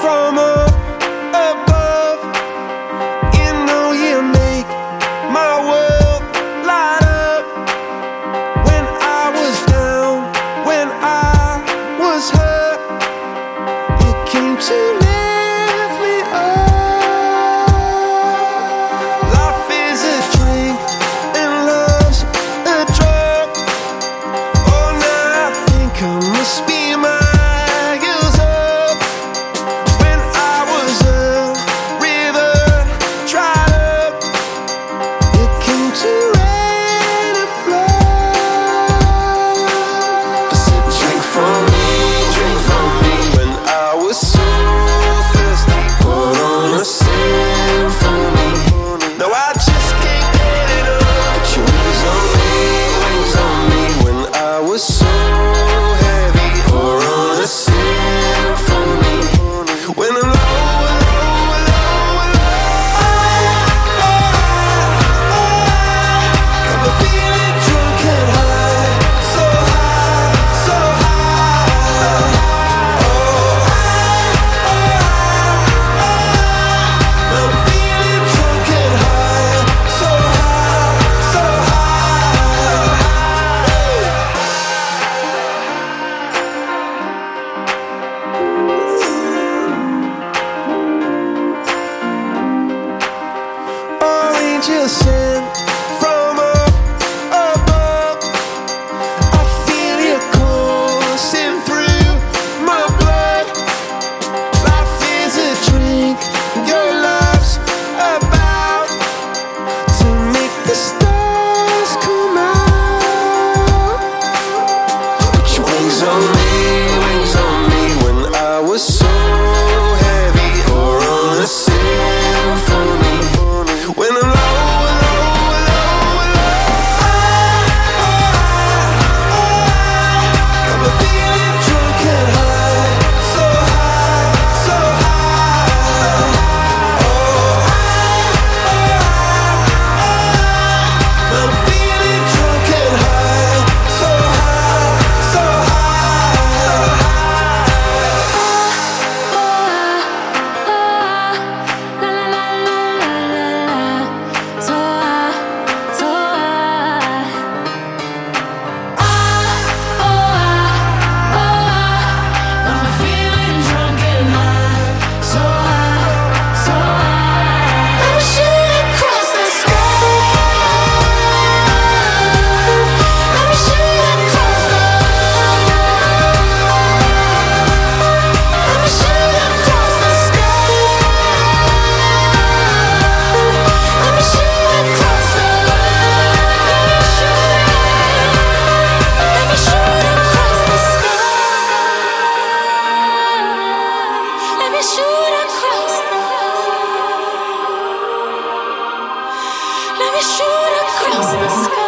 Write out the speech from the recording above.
from a to live. Just sent we shoot across the sky.